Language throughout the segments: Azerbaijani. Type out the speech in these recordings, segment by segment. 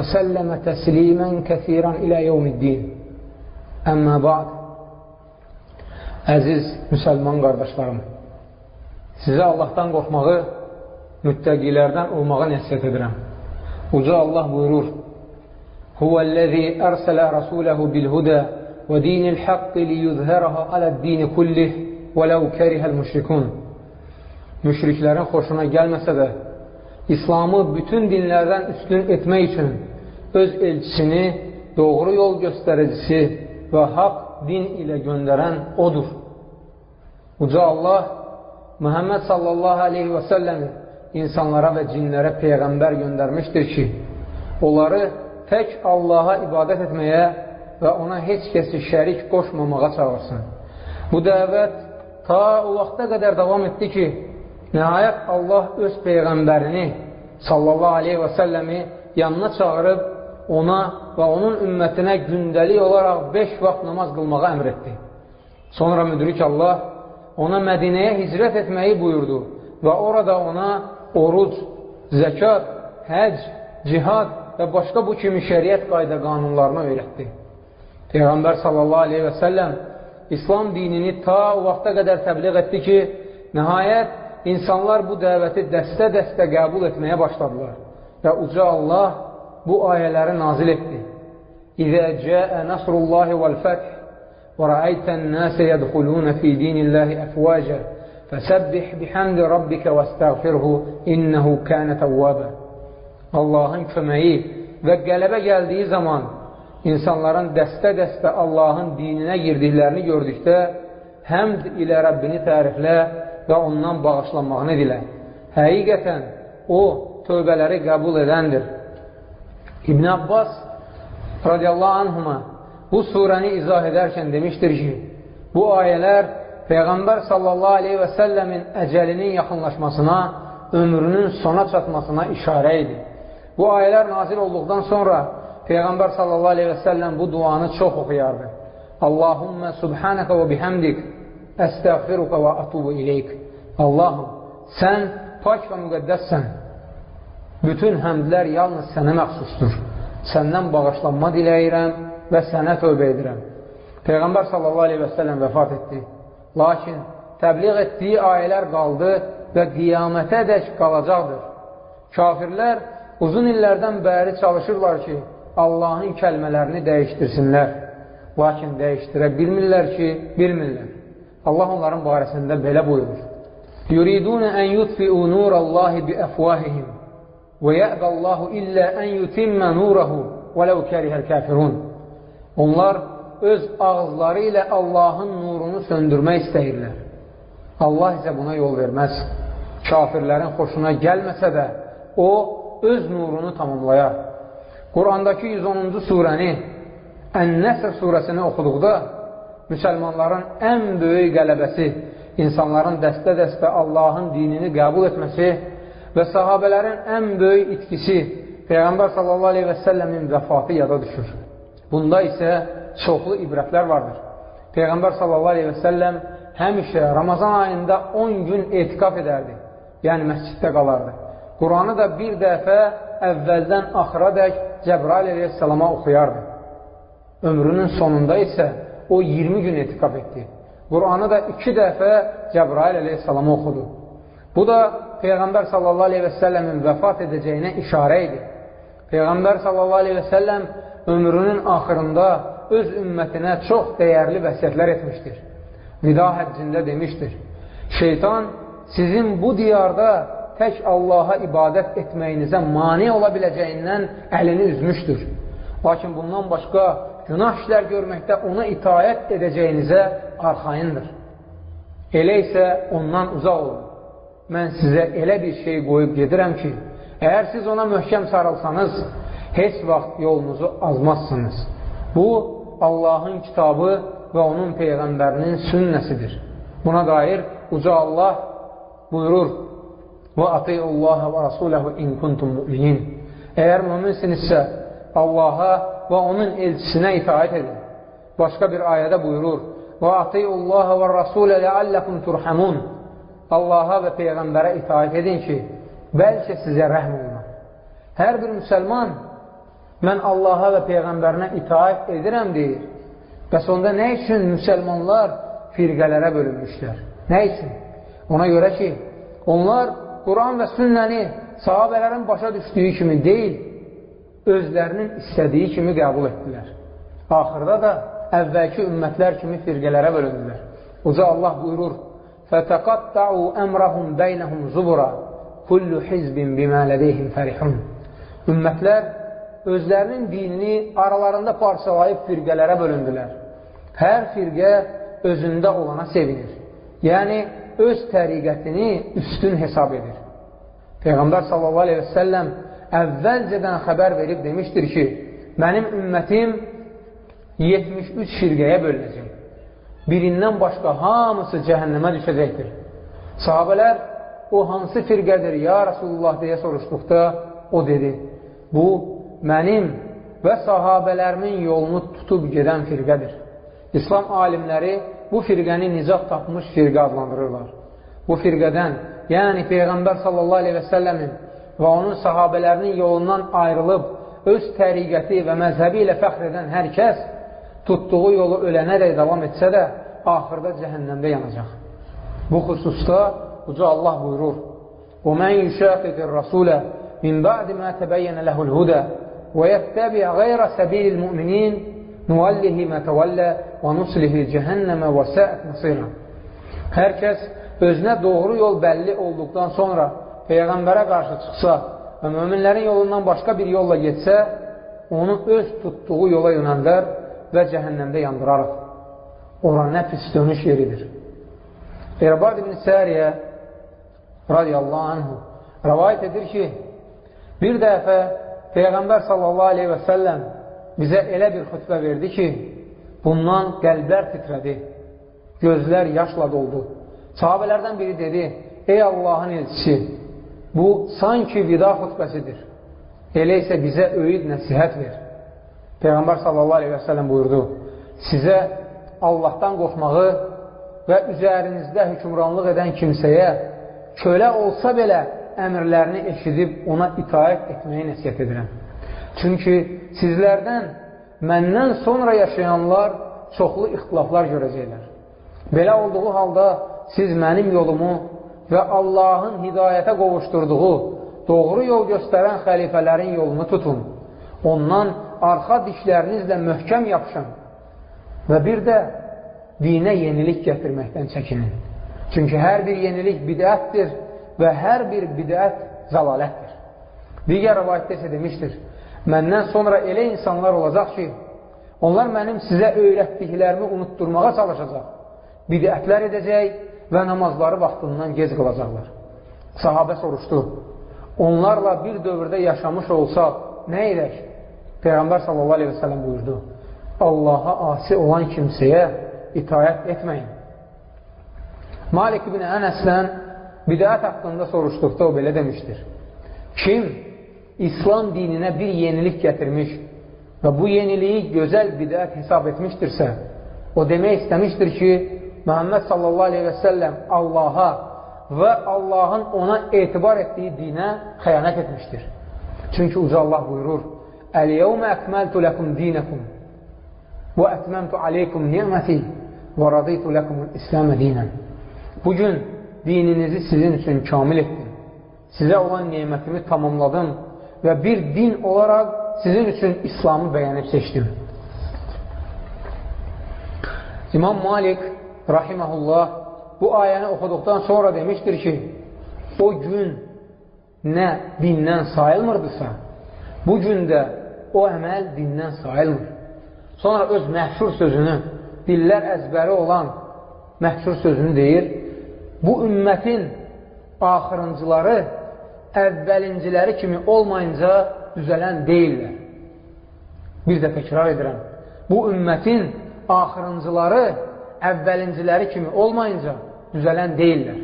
وسلم تسليما كثيرا إلى يوم الدين Əmmə ba'd Əziz müsəlman qardaşlarım Sizə Allahdan qorxmağı müttəqilərdən olmağa nəsiyyət edirəm Uca Allah buyurur Huvəl-ləzi ərsələ rasuləhu bil-hudə və dinil haqqi liyuzhərəha aləd-dini kullih və ləv kərihəl müşrikun Müşriklərin xoşuna gəlməsə də İslamı bütün dinlərdən üstün etmək üçün öz elçisini doğru yol göstəricisi və haqq din ilə göndərən odur. Uca Allah Məhəmməd sallallahu aleyhi və səlləmi insanlara və cinlərə peyğəmbər göndərmişdir ki, onları tək Allaha ibadət etməyə və ona heç kəsi şərik qoşmamağa çağırsın. Bu dəvət ta o vaxta qədər davam etdi ki, nəhayət Allah öz peyğəmbərini sallallahu aleyhi və səlləmi yanına çağırıb ona və onun ümmətinə gündəlik olaraq 5 vaxt namaz qılmağa əmr etdi. Sonra müdrik Allah ona Mədinəyə hicrət etməyi buyurdu və orada ona oruc, zəkat, həc, cihad və başqa bu kimi şəriət qayda qanunlarını öyrətdi. Peyğəmbər sallallahu aleyhi və səlləm İslam dinini ta o vaxta qədər təbliğ etdi ki, nəhayət insanlar bu dəvəti dəstə-dəstə qəbul etməyə başladılar və uca Allah bu ayələri nazil etdi. İzə cəə nəsrullahi vəl-fəth və rəaytən nəsə yədxulunə fi dinillahi əfvəcə fəsəbbih bihamdi rabbikə və istəğfirhu innəhu kənə təvvəbə. Allahın köməyi və qələbə gəldiyi zaman insanların dəstə-dəstə Allahın dininə girdiklərini gördükdə həmd ilə Rəbbini təriflə və ondan bağışlanmağını dilə. Həqiqətən, o, tövbələri qəbul edəndir. İbn Abbas radiyallahu anhuma bu surəni izah edərkən demişdir ki, bu ayələr Peyğəmbər sallallahu aleyhi və səlləmin əcəlinin yaxınlaşmasına, ömrünün sona çatmasına işarə idi. Bu ayələr nazil olduqdan sonra Peyğəmbər sallallahu aleyhi və səlləm bu duanı çox oxuyardı. Allahümmə subhanəkə və bihamdik əstəğfiruka və atubu ileyk. Allahım, sən pak və müqəddəssən. Bütün həmdlər yalnız sənə məxsusdur. Səndən bağışlanma diləyirəm və sənə tövbə edirəm. Peyğəmbər sallallahu aleyhi və səlləm vəfat etdi. Lakin təbliğ etdiyi ayələr qaldı və qiyamətə dək qalacaqdır. Kafirlər uzun illərdən bəri çalışırlar ki, Allahın kəlmələrini dəyişdirsinlər. Lakin dəyişdirə bilmirlər ki, bilmirlər. Allah onların barəsində belə buyurur. Yuridun ən yutfi'u nurallahi bi əfvahihim yəbəllahu illə ən yutimmə nurahu və ləv kərihəl kəfirun. Onlar öz ağızları ilə Allahın nurunu söndürmək istəyirlər. Allah isə buna yol verməz. Kafirlərin xoşuna gəlməsə də, o, öz nurunu tamamlayar. Qurandakı 110-cu surəni Ən-Nəsr surəsini oxuduqda müsəlmanların ən böyük qələbəsi, insanların dəstə-dəstə Allahın dinini qəbul etməsi və sahabələrin ən böyük itkisi Peyğəmbər sallallahu aleyhi və səlləmin vəfatı yada düşür. Bunda isə çoxlu ibrətlər vardır. Peyğəmbər sallallahu aleyhi və səlləm həmişə Ramazan ayında 10 gün etiqaf edərdi. Yəni məsciddə qalardı. Quranı da bir dəfə əvvəldən axıra dək Cəbrail aleyhissalama oxuyardı. Ömrünün sonunda isə o 20 gün etiqaf etdi. Quranı da iki dəfə Cəbrail aleyhissalama oxudu. Bu da Peyğəmbər sallallahu aleyhi və səlləmin vəfat edəcəyinə işarə idi. Peyğəmbər sallallahu aleyhi və səlləm ömrünün axırında öz ümmətinə çox dəyərli vəsiyyətlər etmişdir. Vida həccində demişdir. Şeytan sizin bu diyarda tək Allaha ibadət etməyinizə mani ola biləcəyindən əlini üzmüşdür. Lakin bundan başqa günah işlər görməkdə ona itayət edəcəyinizə arxayındır. Elə isə ondan uzaq olun. Mən sizə elə bir şey qoyub gedirəm ki, əgər siz ona möhkəm sarılsanız, heç vaxt yolunuzu azmazsınız. Bu, Allahın kitabı və onun Peyğəmbərinin sünnəsidir. Buna dair uca Allah buyurur, və atiullaha və rasuləhu in kuntum müminin. Əgər müminsinizsə, Allaha və onun elçisinə itaət edin. Başqa bir ayədə buyurur, və atiullaha və rasulə ləalləkum turhamun. Allaha və Peyğəmbərə itaət edin ki, bəlkə sizə rəhm olunur. Hər bir müsəlman, mən Allaha və Peyğəmbərinə itaət edirəm deyir. Bəs onda nə üçün müsəlmanlar firqələrə bölünmüşlər? Nə üçün? Ona görə ki, onlar Quran və sünnəni sahabələrin başa düşdüyü kimi deyil, özlərinin istədiyi kimi qəbul etdilər. Axırda da əvvəlki ümmətlər kimi firqələrə bölündülər. Uca Allah buyurur, فَتَقَطَّعُوا أَمْرَهُمْ بَيْنَهُمْ زُبُرًا كُلُّ حِزْبٍ بِمَا لَدَيْهِمْ فَرِحُونَ Ümmətlər özlərinin dinini aralarında parçalayıb firqələrə bölündülər. Hər firqə özündə olana sevinir. Yəni, öz təriqətini üstün hesab edir. Peyğəmbər sallallahu aleyhi və səlləm əvvəlcədən xəbər verib demişdir ki, mənim ümmətim 73 firqəyə bölünəcək. Birindən başqa hamısı cəhənnəmə düşəcəkdir. Sahabələr o hansı firqədir, ya Rasulullah deyə soruşduqda o dedi, bu mənim və sahabələrimin yolunu tutub gedən firqədir. İslam alimləri bu firqəni nicat tapmış firqə adlandırırlar. Bu firqədən, yəni Peyğəmbər sallallahu aleyhi və səlləmin və onun sahabələrinin yolundan ayrılıb, öz təriqəti və məzhəbi ilə fəxr edən hər kəs tutduğu yolu ölənərək davam etsə də, axırda cəhənnəmdə yanacaq. Bu xüsusda Uca Allah buyurur, وَمَنْ يُشَاقِقِ الرَّسُولَ مِنْ بَعْدِ مَا تَبَيَّنَ لَهُ الْهُدَى وَيَتَّبِعْ غَيْرَ سَبِيلِ الْمُؤْمِنِينَ nuvallihi mətəvəllə və nuslihi cəhənnəmə və səət nasira. Hər kəs özünə doğru yol bəlli olduqdan sonra Peyğəmbərə qarşı çıxsa və möminlərin yolundan başqa bir yolla getsə, onu öz tutduğu yola yönəndər və cəhənnəmdə yandırarıq. Ora nə pis dönüş yeridir. İrbad ibn Səriyə radiyallahu anhu rəvayət edir ki, bir dəfə Peyğəmbər sallallahu aleyhi və səlləm bizə elə bir xütbə verdi ki, bundan qəlblər titrədi, gözlər yaşla doldu. Sahabələrdən biri dedi, ey Allahın elçisi, bu sanki vida xütbəsidir. Elə isə bizə öyüd nəsihət ver. Peyğəmbər sallallahu aleyhi və sələm buyurdu, sizə Allahdan qorxmağı və üzərinizdə hükümranlıq edən kimsəyə kölə olsa belə əmrlərini eşidib ona itaət etməyi nəsiyyət edirəm. Çünki sizlərdən məndən sonra yaşayanlar çoxlu ixtilaflar görəcəklər. Belə olduğu halda siz mənim yolumu və Allahın hidayətə qovuşturduğu doğru yol göstərən xəlifələrin yolunu tutun. Ondan arxa dişlərinizlə möhkəm yapışın və bir də dinə yenilik gətirməkdən çəkinin. Çünki hər bir yenilik bidətdir və hər bir bidət zəlalətdir. Digər rəvayətdə isə demişdir, Məndən sonra elə insanlar olacaq ki, onlar mənim sizə öyrətdiklərimi unutturmağa çalışacaq, bidətlər edəcək və namazları vaxtından gec qılacaqlar. Sahabə soruşdu, onlarla bir dövrdə yaşamış olsaq, nə edək? Peyğəmbər sallallahu aleyhi və sələm buyurdu, Allaha asi olan kimsəyə itayət etməyin. Malik ibn Ənəsdən bidət haqqında soruşduqda o belə demişdir. Kim İslam dininə bir yenilik gətirmiş və bu yeniliyi gözəl bidət hesab etmişdirsə, o demək istəmişdir ki, Məhəmməd sallallahu aleyhi və səlləm Allaha və Allahın ona etibar etdiyi dinə xəyanət etmişdir. Çünki uca Allah buyurur, Əl-yevmə əkməltu ləkum dinəkum və ətməmtu aleykum ni'məti və radiytu ləkumul İslamə dinən. Bugün dininizi sizin üçün kamil etdim. Sizə olan nimətimi tamamladım və bir din olaraq sizin üçün İslamı bəyənib seçdim. İmam Malik rahiməhullah bu ayəni oxuduqdan sonra demişdir ki, o gün nə dindən sayılmırdısa, bu gündə o əməl dindən sayılmır. Sonra öz məhşur sözünü, dillər əzbəri olan məhşur sözünü deyir, bu ümmətin axırıncıları əvvəlinciləri kimi olmayınca düzələn deyirlər. Bir də təkrar edirəm. Bu ümmətin axırıncıları əvvəlinciləri kimi olmayınca düzələn deyirlər.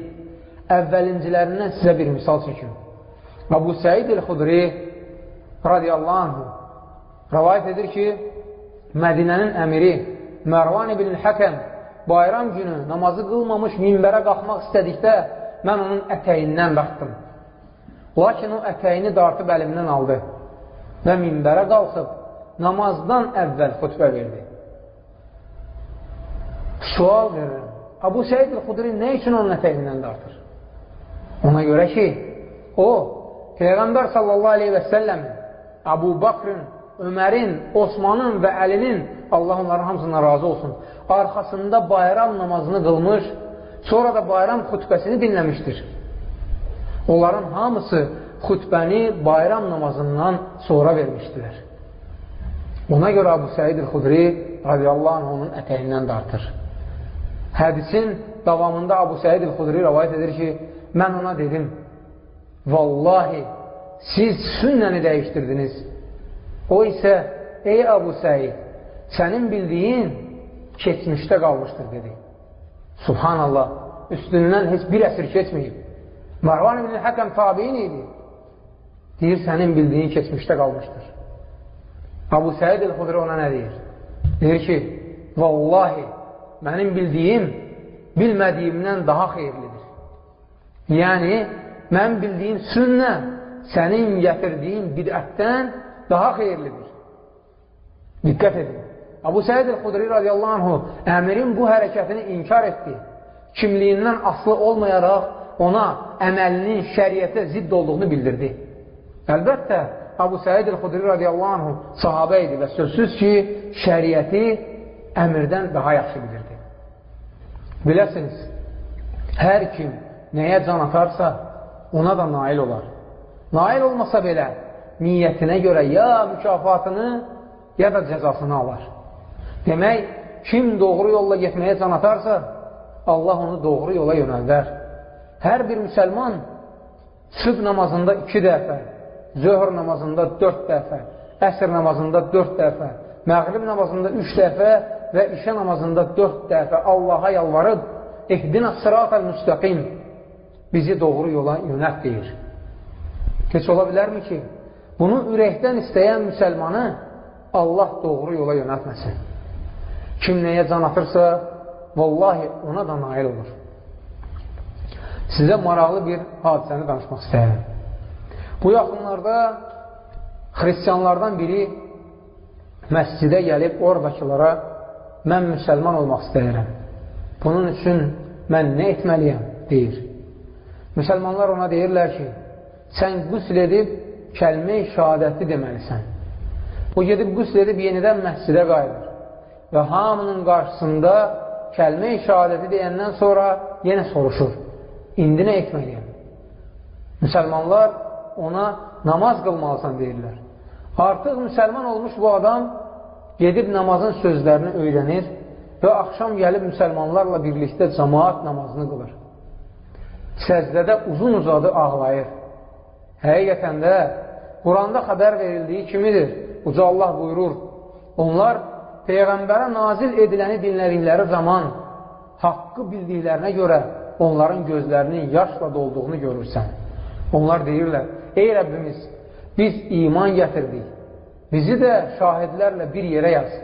Əvvəlincilərindən sizə bir misal çəkim. Abu Səid el-Xudri radiyallahu anhu rəvayət edir ki, Mədinənin əmiri Mərvan ibn Həkəm bayram günü namazı qılmamış minbərə qalxmaq istədikdə mən onun ətəyindən dartdım. Lakin o ətəyini dartıb əlimdən aldı və minbərə qalxıb namazdan əvvəl xütbə verdi. Sual verirəm. Abu Səid el-Xudri nə üçün onun ətəyindən dartır? Ona görə ki, o, Peyğəmbər sallallahu aleyhi və səlləm Abu Bakrın, Ömərin, Osmanın və Əlinin, Allah onların hamısından razı olsun, arxasında bayram namazını qılmış, sonra da bayram xütbəsini dinləmişdir. Onların hamısı xütbəni bayram namazından sonra vermişdilər. Ona görə Abu Səid el-Xudri radiyallahu anh onun ətəyindən dartır. Hədisin davamında Abu Səid el-Xudri rəvayət edir ki, mən ona dedim, vallahi siz sünnəni dəyişdirdiniz. O isə, ey Abu Səid, sənin bildiyin keçmişdə qalmışdır, dedi. Subhanallah, üstündən heç bir əsr keçməyib. Marvan ibn Həkəm tabiin idi. Deyir, sənin bildiyin keçmişdə qalmışdır. Abu Səid el-Xudri ona nə deyir? Deyir ki, vallahi, mənim bildiyim bilmədiyimdən daha xeyirlidir. Yəni, mən bildiyim sünnə sənin gətirdiyin bidətdən daha xeyirlidir. Diqqət edin. Abu Səid el-Xudri radiyallahu anhu əmirin bu hərəkətini inkar etdi. Kimliyindən aslı olmayaraq ona əməlinin şəriətə zidd olduğunu bildirdi. Əlbəttə, Abu Səid el-Xudri radiyallahu anhu sahabə idi və sözsüz ki, şəriəti əmirdən daha yaxşı bilirdi. Biləsiniz, hər kim nəyə can atarsa, ona da nail olar. Nail olmasa belə, niyyətinə görə ya mükafatını, ya da cəzasını alar. Demək, kim doğru yolla getməyə can atarsa, Allah onu doğru yola yönəldər. Hər bir müsəlman süb namazında iki dəfə, zöhr namazında dörd dəfə, əsr namazında dörd dəfə, məğrib namazında üç dəfə və işə namazında dörd dəfə Allaha yalvarıb, ehdina sıratal müstəqim, bizi doğru yola yönət deyir. Heç ola bilərmi ki, bunu ürəkdən istəyən müsəlmanı Allah doğru yola yönətməsin. Kim nəyə can atırsa, vallahi ona da nail olur. Sizə maraqlı bir hadisəni danışmaq istəyirəm. Bu yaxınlarda xristiyanlardan biri məscidə gəlib oradakılara mən müsəlman olmaq istəyirəm. Bunun üçün mən nə etməliyəm, deyir. Müsəlmanlar ona deyirlər ki, sən qüsl edib kəlmə-i şəhadəti deməlisən. O gedib qüsl edib yenidən məscidə qayıdır və hamının qarşısında kəlmə-i şəhadəti deyəndən sonra yenə soruşur, indi nə etməliyəm? Müsəlmanlar ona namaz qılmalısan deyirlər. Artıq müsəlman olmuş bu adam gedib namazın sözlərini öyrənir və axşam gəlib müsəlmanlarla birlikdə cəmaat namazını qılır. Səzdədə uzun uzadı ağlayır. Həqiqətən də Quranda xəbər verildiyi kimidir. Uca Allah buyurur, onlar Peyğəmbərə nazil ediləni dinlədikləri zaman haqqı bildiklərinə görə onların gözlərinin yaşla dolduğunu görürsən. Onlar deyirlər, ey Rəbbimiz, biz iman gətirdik, bizi də şahidlərlə bir yerə yaz.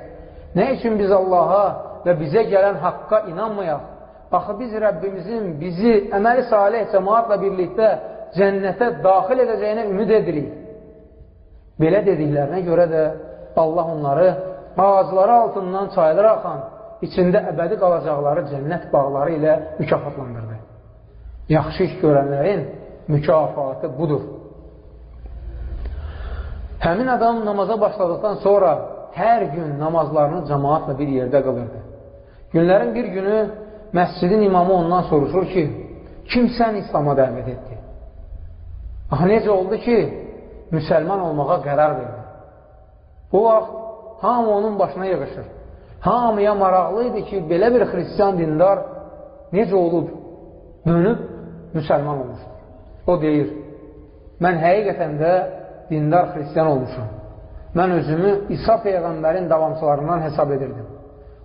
Nə üçün biz Allaha və bizə gələn haqqa inanmayaq? Axı biz Rəbbimizin bizi əməli salih cəmaatla birlikdə cənnətə daxil edəcəyinə ümid edirik. Belə dediklərinə görə də Allah onları ağacları altından çaylar axan, içində əbədi qalacaqları cənnət bağları ilə mükafatlandırdı. Yaxşı iş görənlərin mükafatı budur. Həmin adam namaza başladıqdan sonra hər gün namazlarını cəmaatla bir yerdə qılırdı. Günlərin bir günü məscidin imamı ondan soruşur ki, kim sən İslama dəvət etdi? Aha, necə oldu ki, müsəlman olmağa qərar verdi. Bu vaxt hamı onun başına yığışır. Hamıya maraqlı idi ki, belə bir xristiyan dindar necə olub, dönüb müsəlman olmuşdur. O deyir, mən həqiqətən də dindar xristiyan olmuşum. mən özümü İsa Peyğəmbərin davamçılarından hesab edirdim.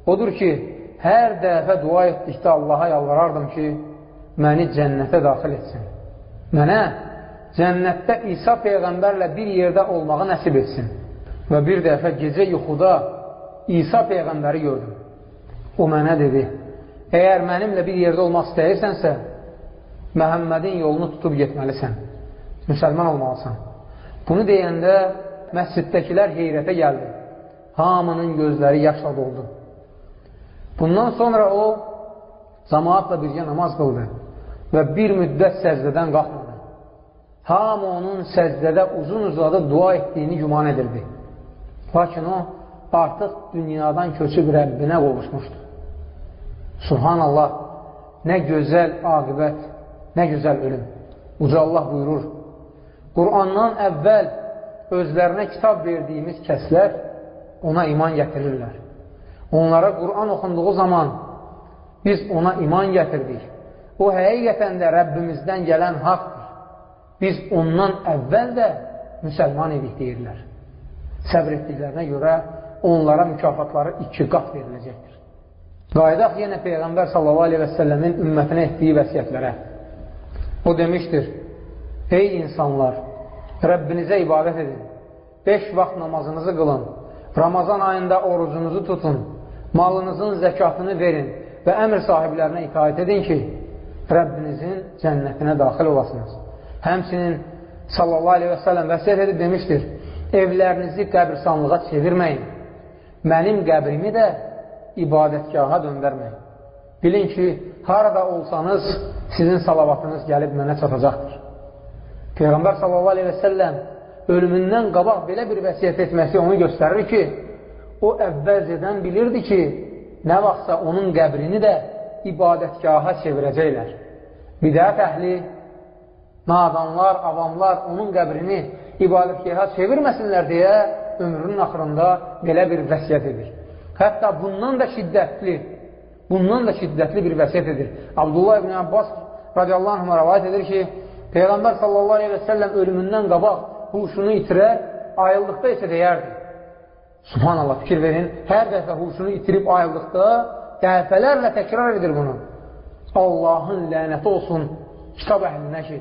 Odur ki, hər dəfə dua etdikdə Allaha yalvarardım ki, məni cənnətə daxil etsin. Mənə cənnətdə İsa Peyğəmbərlə bir yerdə olmağı nəsib etsin. Və bir dəfə gecə yuxuda İsa Peyğəmbəri gördüm. O mənə dedi, əgər mənimlə bir yerdə olmaq istəyirsənsə, Məhəmmədin yolunu tutub getməlisən, müsəlman olmalısan. Bunu deyəndə məsciddəkilər heyrətə gəldi. Hamının gözləri yaşla doldu. Bundan sonra o, cəmaatla birgə namaz qıldı və bir müddət səzdədən qalxmadı. Hamı onun səzdədə uzun uzadı dua etdiyini güman edirdi. Lakin o, artıq dünyadan köçüb Rəbbinə qovuşmuşdu. Subhanallah, nə gözəl aqibət, nə gözəl ölüm. Uca Allah buyurur, Qurandan əvvəl özlərinə kitab verdiyimiz kəslər ona iman gətirirlər. Onlara Quran oxunduğu zaman biz ona iman gətirdik. O, həqiqətən də Rəbbimizdən gələn haqdır. Biz ondan əvvəl də müsəlman idik deyirlər. Səbr etdiklərinə görə onlara mükafatları iki qat veriləcəkdir. Qaydaq yenə Peyğəmbər s.a.v-in ümmətinə etdiyi vəsiyyətlərə. O demişdir, ey insanlar, Rəbbinizə ibadət edin, beş vaxt namazınızı qılın, Ramazan ayında orucunuzu tutun, malınızın zəkatını verin və əmr sahiblərinə itaət edin ki, Rəbbinizin cənnətinə daxil olasınız. Həmsinin sallallahu aleyhi və sələm vəsiyyət edib demişdir, evlərinizi qəbirsanlığa çevirməyin, mənim qəbrimi də ibadətgaha döndərməyin. Bilin ki, harada olsanız, sizin salavatınız gəlib mənə çatacaqdır. Peyğəmbər sallallahu aleyhi və səlləm ölümündən qabaq belə bir vəsiyyət etməsi onu göstərir ki, o əvvəlcədən bilirdi ki, nə vaxtsa onun qəbrini də ibadətgaha çevirəcəklər. Bidət əhli, nadanlar, avamlar onun qəbrini ibadətgaha çevirməsinlər deyə ömrünün axırında belə bir vəsiyyət edir. Hətta bundan da şiddətli, bundan da şiddətli bir vəsiyyət edir. Abdullah ibn Abbas radiyallahu anh rəvayət edir ki, Peyğəmbər sallallahu aleyhi və səlləm ölümündən qabaq huşunu itirər, ayıldıqda isə deyərdi. Subhanallah, fikir verin, hər dəfə huşunu itirib ayıldıqda dəfələrlə təkrar edir bunu. Allahın lənəti olsun kitab əhlinə ki,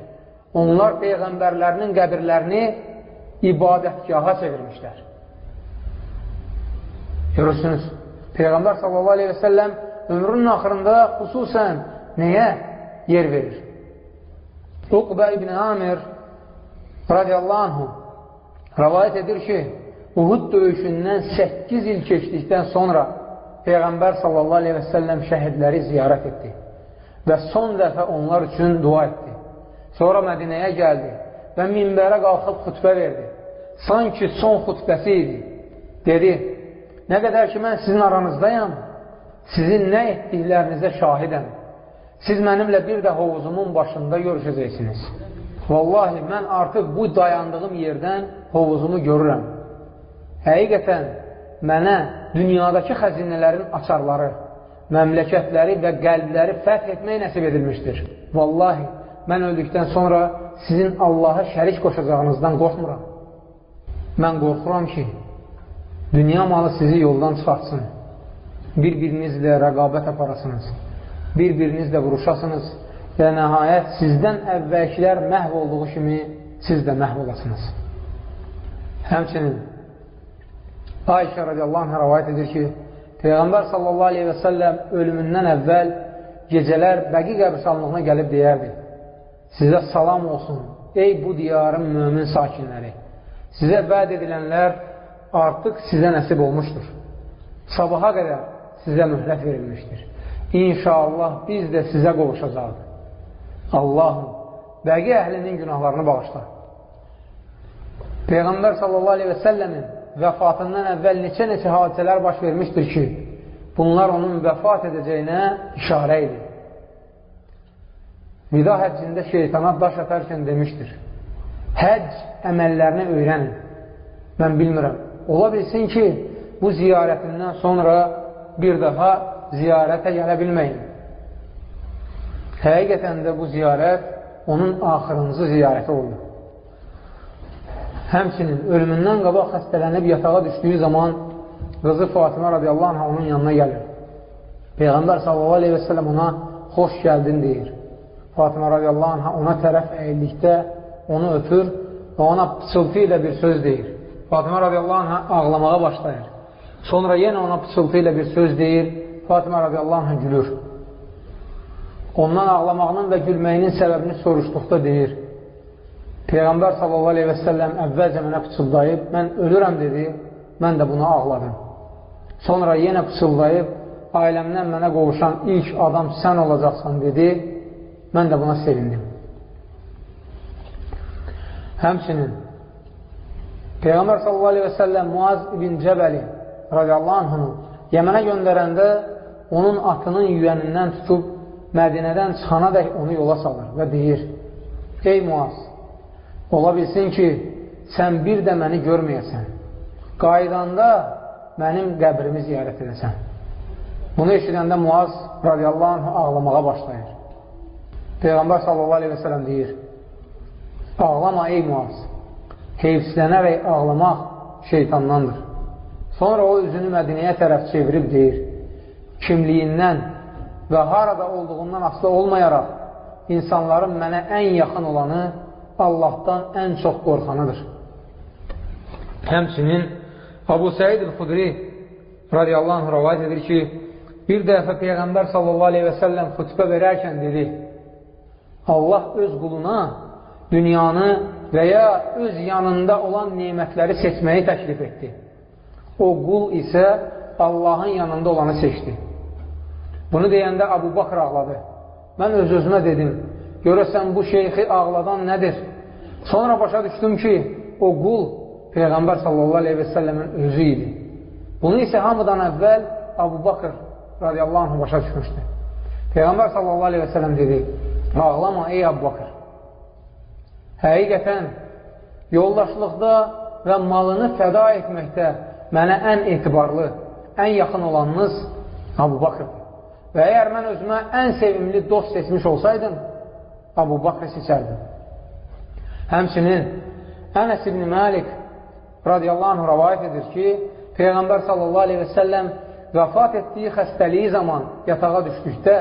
onlar Peyğəmbərlərinin qəbirlərini ibadətgaha çevirmişlər. Görürsünüz, Peyğəmbər sallallahu aleyhi və səlləm ömrünün axırında xüsusən nəyə yer verir? Uqbə ibn Amir radiyallahu anhu rəvayət edir ki, Uhud döyüşündən 8 il keçdikdən sonra Peyğəmbər sallallahu aleyhi və səlləm şəhidləri ziyarət etdi və son dəfə onlar üçün dua etdi. Sonra Mədinəyə gəldi və minbərə qalxıb xütbə verdi. Sanki son xütbəsi idi. Dedi, nə qədər ki, mən sizin aranızdayam, sizin nə etdiklərinizə şahidəm. Siz mənimlə bir də hovuzumun başında görüşəcəksiniz. Vallahi, mən artıq bu dayandığım yerdən hovuzumu görürəm. Həqiqətən, mənə dünyadakı xəzinələrin açarları, məmləkətləri və qəlbləri fəth etmək nəsib edilmişdir. Vallahi, mən öldükdən sonra sizin Allaha şərik qoşacağınızdan qorxmuram. Mən qorxuram ki, dünya malı sizi yoldan çıxartsın, bir-birinizlə rəqabət aparasınız bir-birinizlə vuruşasınız və nəhayət sizdən əvvəlkilər məhv olduğu kimi siz də məhv olasınız. Həmçinin Ayşə radiyallahu anh rəvayət edir ki, Peyğəmbər sallallahu aleyhi və səlləm ölümündən əvvəl gecələr bəqi qəbristanlığına gəlib deyərdi, sizə salam olsun, ey bu diyarın mömin sakinləri, sizə vəd edilənlər artıq sizə nəsib olmuşdur. Sabaha qədər sizə mühlət verilmişdir. İnşallah biz də sizə qovuşacaq. Allahım, bəqi əhlinin günahlarını bağışla. Peyğəmbər sallallahu aleyhi və səlləmin vəfatından əvvəl neçə-neçə hadisələr baş vermişdir ki, bunlar onun vəfat edəcəyinə işarə edir. Vida həccində şeytana daş atarkən demişdir, həcc əməllərini öyrənin. Mən bilmirəm. Ola bilsin ki, bu ziyarətindən sonra bir daha ziyarətə gələ bilməyin. Həqiqətən də bu ziyarət onun axırıncı ziyarəti oldu. Həmçinin ölümündən qabaq xəstələnib yatağa düşdüyü zaman qızı Fatimə radiyallahu anh onun yanına gəlir. Peyğəmbər sallallahu aleyhi və səlləm ona xoş gəldin deyir. Fatimə radiyallahu anh ona tərəf əyildikdə onu öpür və ona pıçıltı ilə bir söz deyir. Fatimə radiyallahu anh ağlamağa başlayır. Sonra yenə ona pıçıltı ilə bir söz deyir. Fatimə radiyallahu anh gülür. Ondan ağlamağının və gülməyinin səbəbini soruşduqda deyir. Peyğəmbər sallallahu aleyhi və səlləm əvvəlcə mənə pıçıldayıb, mən ölürəm dedi, mən də buna ağladım. Sonra yenə pıçıldayıb, ailəmdən mənə qovuşan ilk adam sən olacaqsan dedi, mən də buna sevindim. Həmçinin Peyğəmbər sallallahu aleyhi və səlləm Muaz ibn Cəbəli radiyallahu anhını Yəmənə göndərəndə onun atının yüyənindən tutub Mədinədən çıxana dək onu yola salır və deyir, Ey Muaz, ola bilsin ki, sən bir də məni görməyəsən. Qaydanda mənim qəbrimi ziyarət edəsən. Bunu eşidəndə Muaz radiyallahu anh ağlamağa başlayır. Peyğəmbər sallallahu aleyhi və sələm deyir, Ağlama ey Muaz, heyfsilənərək ağlamaq şeytandandır. Sonra o üzünü Mədinəyə tərəf çevirib deyir, kimliyindən və harada olduğundan asılı olmayaraq insanların mənə ən yaxın olanı Allahdan ən çox qorxanıdır. Həmçinin Abu Səid el-Xudri radiyallahu anh rəvayət edir ki, bir dəfə Peyğəmbər sallallahu aleyhi və səlləm xütbə verərkən dedi, Allah öz quluna dünyanı və ya öz yanında olan nemətləri seçməyi təklif etdi. O qul isə Allahın yanında olanı seçdi. Bunu deyəndə Abu Bakr ağladı. Mən öz-özümə dedim, görəsən bu şeyxi ağladan nədir? Sonra başa düşdüm ki, o qul Peyğəmbər sallallahu aleyhi və səlləmin özü idi. Bunu isə hamıdan əvvəl Abu Bakr radiyallahu anh başa düşmüşdü. Peyğəmbər sallallahu aleyhi və səlləm dedi, ağlama ey Abu Bakr. Həqiqətən, yoldaşlıqda və malını fəda etməkdə mənə ən etibarlı, ən yaxın olanınız Abu Bakrdır. Və əgər mən özümə ən sevimli dost seçmiş olsaydım, Abu Bakr seçərdim. Həmçinin Ənəs ibn Məlik radiyallahu anh rəvayət edir ki, Peyğəmbər sallallahu aleyhi və səlləm vəfat etdiyi xəstəliyi zaman yatağa düşdükdə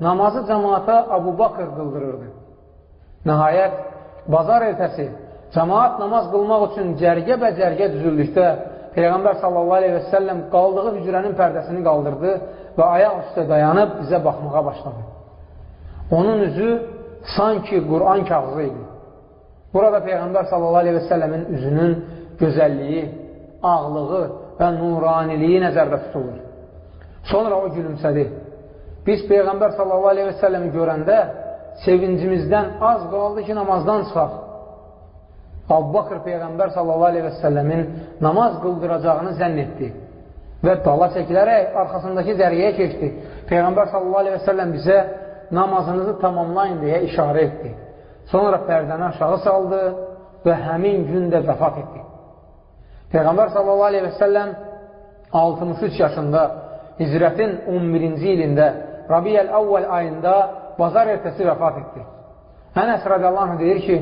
namazı cəmaata Abu Bakr qıldırırdı. Nəhayət, bazar ertəsi cəmaat namaz qılmaq üçün cərgə bə cərgə düzüldükdə Peyğəmbər sallallahu aleyhi və səlləm qaldığı hücrənin pərdəsini qaldırdı və ayaq üstə dayanıb bizə baxmağa başladı. Onun üzü sanki Quran kağızı idi. Burada Peyğəmbər sallallahu aleyhi və səlləmin üzünün gözəlliyi, ağlığı və nuraniliyi nəzərdə tutulur. Sonra o gülümsədi. Biz Peyğəmbər sallallahu aleyhi və səlləmi görəndə sevincimizdən az qaldı ki, namazdan çıxaq. Abbaqır Peyğəmbər sallallahu aleyhi və səlləmin namaz qıldıracağını zənn etdi və dala çəkilərək arxasındakı zəriyə keçdi. Peyğəmbər sallallahu aleyhi və səlləm bizə namazınızı tamamlayın deyə işarə etdi. Sonra pərdəni aşağı saldı və həmin gündə vəfat etdi. Peyğəmbər sallallahu aleyhi və səlləm 63 yaşında hicrətin 11-ci ilində Rabiyəl əvvəl ayında bazar ertəsi vəfat etdi. Ənəs radiyallahu anh deyir ki,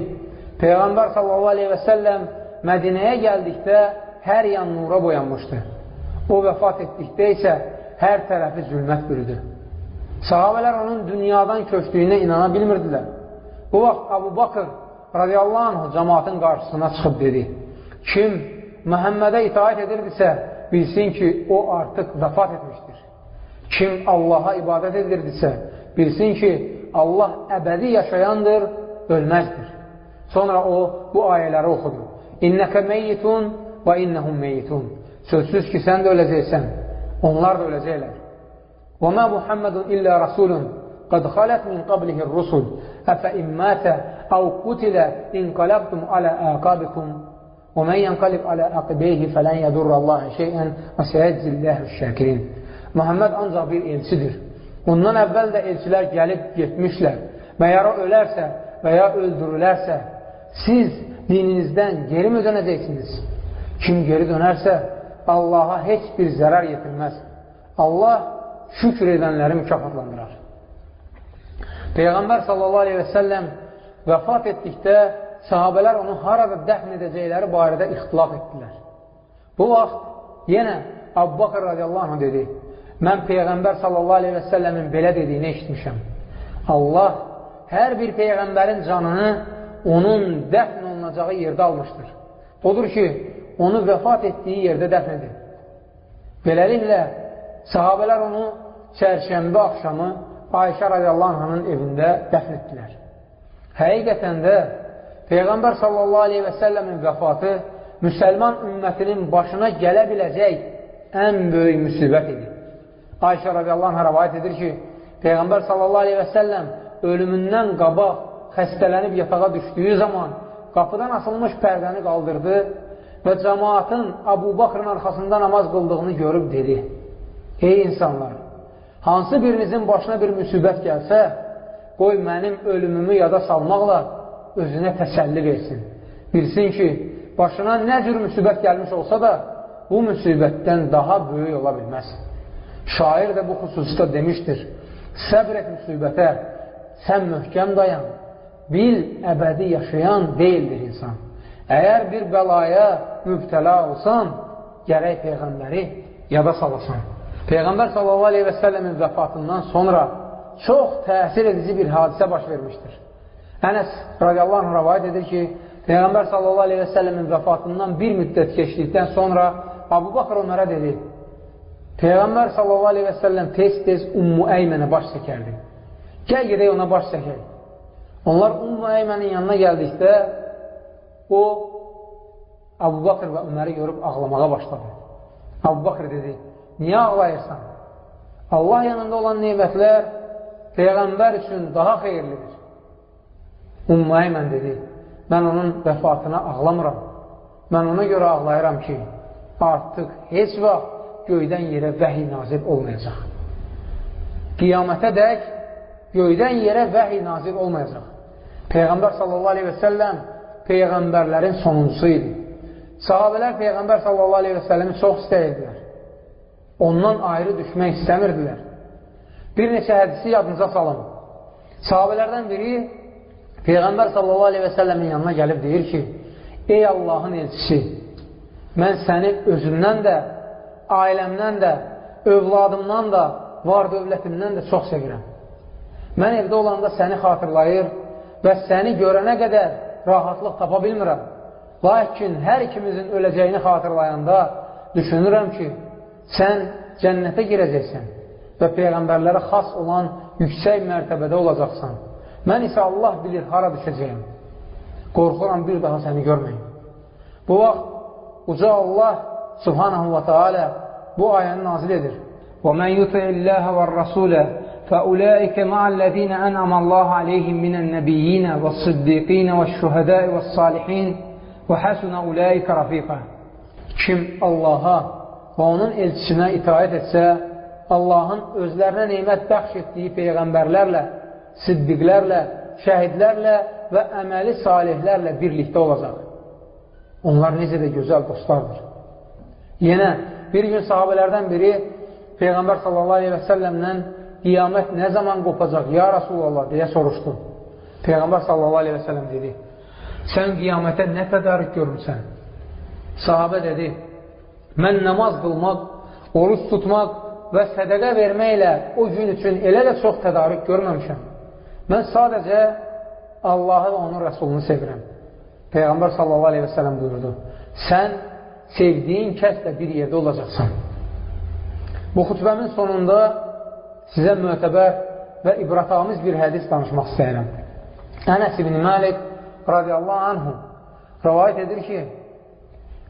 Peyğəmbər sallallahu aleyhi və səlləm Mədinəyə gəldikdə hər yan nura boyanmışdı. O vəfat etdikdə isə hər tərəfi zülmət bürüdü. Sahabələr onun dünyadan köçdüyünə inana bilmirdilər. Bu vaxt Abu Bakır radiyallahu anh cəmatın qarşısına çıxıb dedi, kim Məhəmmədə itaət edirdisə, bilsin ki, o artıq vəfat etmişdir. Kim Allaha ibadət edirdisə, bilsin ki, Allah əbədi yaşayandır, ölməzdir. Sonra o bu ayələri oxudu. İnnəkə meyyitun və innəhum meyyitun. Sözsüz ki, sən də öləcəksən, onlar da öləcəklər. Və mə Muhammedun illə rasulun qad xalət min qablihi rusul əfə immətə əv qutilə inqalabtum alə əqabikum və mən yanqalib alə əqibeyhi fələn yədurrallahi şeyən və səyəccilləhü şəkirin. Muhammed ancaq bir elçidir. Ondan əvvəl də elçilər gəlib getmişlər və ya ölərsə və ya öldürülərsə, siz dininizdən geri mi dönəcəksiniz? Kim geri dönərsə, Allaha heç bir zərər yetirməz. Allah şükür edənləri mükafatlandırar. Peyğəmbər sallallahu aleyhi və səlləm vəfat etdikdə sahabələr onu harada dəfn edəcəkləri barədə ixtilaf etdilər. Bu vaxt yenə Abu Bakır radiyallahu anh dedi, mən Peyğəmbər sallallahu aleyhi və səlləmin belə dediyini eşitmişəm. Allah hər bir Peyğəmbərin canını onun dəfn olunacağı yerdə almışdır. Odur ki, onu vəfat etdiyi yerdə dəfn edir. Beləliklə, sahabələr onu çərşəmbə axşamı Ayşə radiyallahu anh'ın evində dəfn etdilər. Həqiqətən də Peyğəmbər sallallahu aleyhi və səlləmin vəfatı müsəlman ümmətinin başına gələ biləcək ən böyük müsibət idi. Ayşə radiyallahu anh rəvayət edir ki, Peyğəmbər sallallahu aleyhi və səlləm ölümündən qabaq xəstələnib yatağa düşdüyü zaman qapıdan asılmış pərdəni qaldırdı və cəmaatın Abu Bakrın arxasında namaz qıldığını görüb dedi, Ey insanlar, hansı birinizin başına bir müsibət gəlsə, qoy mənim ölümümü yada salmaqla özünə təsəlli versin. Bilsin ki, başına nə cür müsibət gəlmiş olsa da, bu müsibətdən daha böyük ola bilməz. Şair də bu xüsusda demişdir, səbr et müsibətə, sən möhkəm dayan, bil əbədi yaşayan deyildir insan. Əgər bir bəlaya mübtəla olsan, gərək Peyğəmbəri yada salasan. Peyğəmbər səlləmin vəfatından sonra çox təsir edici bir hadisə baş vermişdir. Ənəs radiyallahu anh rəvayət edir ki, Peyğəmbər səlləmin vəfatından bir müddət keçdikdən sonra Abu Bakr onlara dedi, Peyğəmbər sallallahu aleyhi və səlləm tez-tez Ummu Əymənə baş çəkərdi. Gəl gedək ona baş çəkək. Onlar Ummu Əymənin yanına gəldikdə o Abu Bakr və Öməri görüb ağlamağa başladı. Abu Bakr dedi, niyə ağlayırsan? Allah yanında olan neymətlər Peyğəmbər üçün daha xeyirlidir. Ummu Əymən dedi, mən onun vəfatına ağlamıram. Mən ona görə ağlayıram ki, artıq heç vaxt göydən yerə vəhiy nazil olmayacaq. Qiyamətə dək göydən yerə vəhiy nazil olmayacaq. Peyğəmbər sallallahu aleyhi və səlləm Peyğəmbərlərin sonuncusu idi. Sahabələr Peyğəmbər sallallahu aleyhi və səlləmi çox istəyirdilər. Ondan ayrı düşmək istəmirdilər. Bir neçə hədisi yadınıza salın. Sahabələrdən biri Peyğəmbər sallallahu aleyhi və səlləmin yanına gəlib deyir ki, Ey Allahın elçisi, mən səni özümdən də, ailəmdən də, övladımdan da, var dövlətimdən də çox sevirəm. Mən evdə olanda səni xatırlayır və səni görənə qədər rahatlıq tapa bilmirəm. Lakin hər ikimizin öləcəyini xatırlayanda düşünürəm ki, sən cənnətə girəcəksən və Peyğəmbərlərə xas olan yüksək mərtəbədə olacaqsan. Mən isə Allah bilir, hara düşəcəyim. Qorxuram bir daha səni görməyim. Bu vaxt uca Allah subhanahu wa ta'ala bu ayəni nazil edir. وَمَنْ يُطِعِ اللَّهَ وَالرَّسُولَ فَأُولَٰئِكَ مَعَ الَّذِينَ أَنْعَمَ اللَّهُ عَلَيْهِمْ مِنَ النَّبِيِّينَ وَالصِّدِّيقِينَ وَالشُّهَدَاءِ وَالصَّالِحِينَ وَحَسُنَ أُولَٰئِكَ رَفِيقًا Kim Allaha və onun elçisinə itaət etsə, Allahın özlərinə neymət bəxş etdiyi peyğəmbərlərlə, siddiqlərlə, şəhidlərlə və əməli salihlərlə birlikdə olacaq. Onlar necə də gözəl dostlardır. Yenə bir gün sahabələrdən biri Peyğəmbər sallallahu aleyhi və səlləmlə qiyamət nə zaman qopacaq, ya Rasulallah deyə soruşdu. Peyğəmbər sallallahu aleyhi və səlləm dedi, sən qiyamətə nə tədarük görmüsən? Sahabə dedi, mən namaz qılmaq, oruç tutmaq və sədəqə verməklə o gün üçün elə də çox tədarük görməmişəm. Mən sadəcə Allahı və onun rəsulunu sevirəm. Peyğəmbər sallallahu aleyhi və sələm buyurdu, sən sevdiyin kəslə bir yerdə olacaqsan. Bu xütbəmin sonunda sizə mötəbər və ibratamiz bir hədis danışmaq istəyirəm. Ənəs ibn Malik radiyallahu anhu rəvayət edir ki,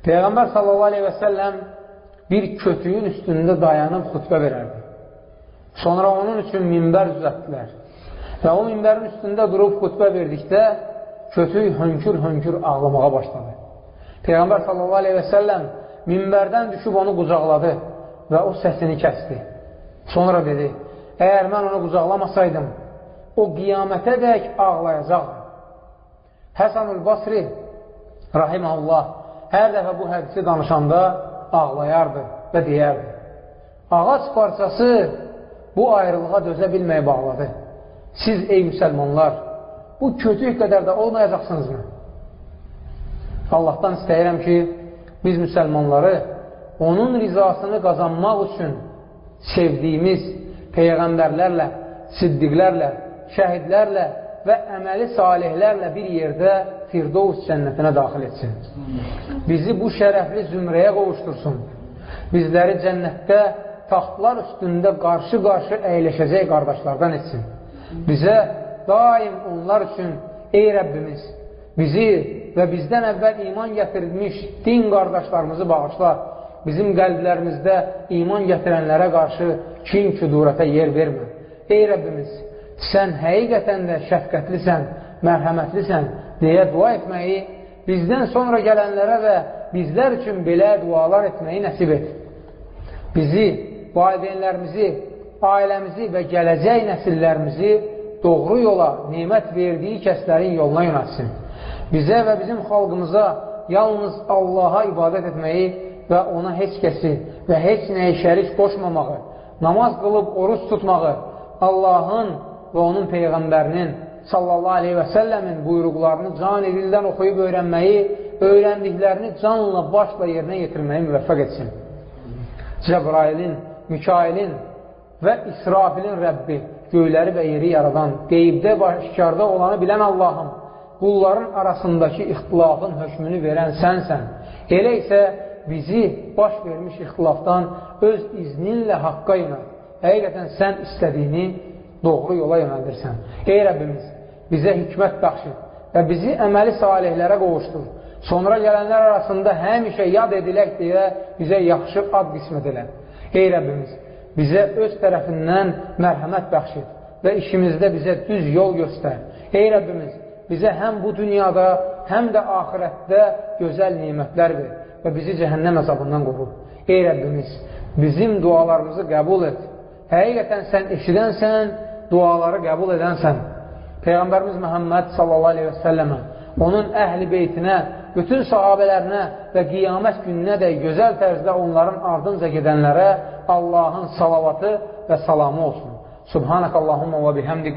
Peyğəmbər sallallahu aleyhi və səlləm bir kötüyün üstündə dayanıb xütbə verərdi. Sonra onun üçün minbər düzətdilər. Və o minbərin üstündə durub xütbə verdikdə kötüy hönkür-hönkür ağlamağa başladı. Peyğəmbər sallallahu aleyhi və səlləm minbərdən düşüb onu qucaqladı və o səsini kəsdi. Sonra dedi, əgər mən onu qucaqlamasaydım, o qiyamətə dək ağlayacaqdı. Həsanul Basri, rahiməhullah, hər dəfə bu hədisi danışanda ağlayardı və deyərdi. Ağac parçası bu ayrılığa dözə bilməyə bağladı. Siz, ey müsəlmanlar, bu kötük qədər də olmayacaqsınızmı? Allahdan istəyirəm ki, biz müsəlmanları onun rizasını qazanmaq üçün sevdiyimiz peyğəmbərlərlə, siddiqlərlə, şəhidlərlə və əməli salihlərlə bir yerdə Firdovs cənnətinə daxil etsin. Bizi bu şərəfli zümrəyə qovuştursun. Bizləri cənnətdə taxtlar üstündə qarşı-qarşı əyləşəcək qardaşlardan etsin. Bizə daim onlar üçün, ey Rəbbimiz, bizi və bizdən əvvəl iman gətirilmiş din qardaşlarımızı bağışla, bizim qəlblərimizdə iman gətirənlərə qarşı kin küdurətə yer vermə. Ey Rəbbimiz, sən həqiqətən də şəfqətlisən, mərhəmətlisən deyə dua etməyi, bizdən sonra gələnlərə və bizlər üçün belə dualar etməyi nəsib et. Bizi, valideynlərimizi, ailəmizi və gələcək nəsillərimizi doğru yola, nemət verdiyi kəslərin yoluna yönətsin. Bizə və bizim xalqımıza yalnız Allaha ibadət etməyi və ona heç kəsi və heç nəyə şərik qoşmamağı, namaz qılıb oruç tutmağı, Allahın və onun Peyğəmbərinin sallallahu aleyhi və səlləmin buyruqlarını can edildən oxuyub öyrənməyi, öyrəndiklərini canla, başla yerinə yetirməyi müvəffəq etsin. Cəbrailin, Mikailin və İsrafilin Rəbbi, göyləri və yeri yaradan, qeybdə və şikarda olanı bilən Allahım, qulların arasındakı ixtilafın hökmünü verən sənsən. Elə isə bizi baş vermiş ixtilafdan öz izninlə haqqa yönət. Həqiqətən sən istədiyini doğru yola yönəldirsən. Ey Rəbbimiz, bizə hikmət bəxş et və bizi əməli salihlərə qovuşdur. Sonra gələnlər arasında həmişə yad edilək deyə bizə yaxşı ad qismət elə. Ey Rəbbimiz, bizə öz tərəfindən mərhəmət bəxş et və işimizdə bizə düz yol göstər. Ey Rəbbimiz, bizə həm bu dünyada, həm də ahirətdə gözəl nimətlər ver və bizi cəhənnəm əzabından qoru. Ey Rəbbimiz, bizim dualarımızı qəbul et. Həqiqətən sən eşidənsən, duaları qəbul edənsən. Peyğəmbərimiz Məhəmməd sallallahu aleyhi və səlləmə, onun əhli beytinə, bütün sahabələrinə və qiyamət gününə də gözəl tərzdə onların ardınca gedənlərə Allahın salavatı və salamı olsun. Subhanək Allahumma və bihəmdik.